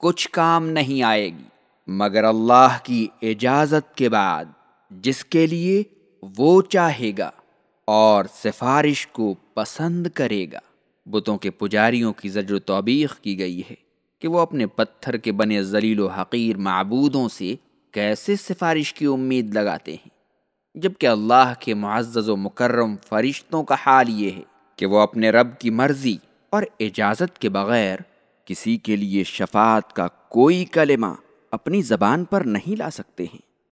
کچھ کام نہیں آئے گی۔ مگر اللہ کی اجازت کے بعد جس کے لیے وہ چاہے گا اور سفارش کو پسند کرے گا۔ بتوں کے پجاریوں کی زجر و توبیخ کی گئی ہے کہ وہ اپنے پتھر کے بنے ذلیل و حقیر معبودوں سے کیسے سفارش کی امید لگاتے ہیں۔ جبکہ اللہ کے معزز و مکرم فرشتوں کا حال یہ ہے کہ وہ اپنے رب کی مرضی اور اجازت کے بغیر کسی کے لیے شفاعت کا کوئی کلمہ اپنی زبان پر نہیں لا سکتے ہیں۔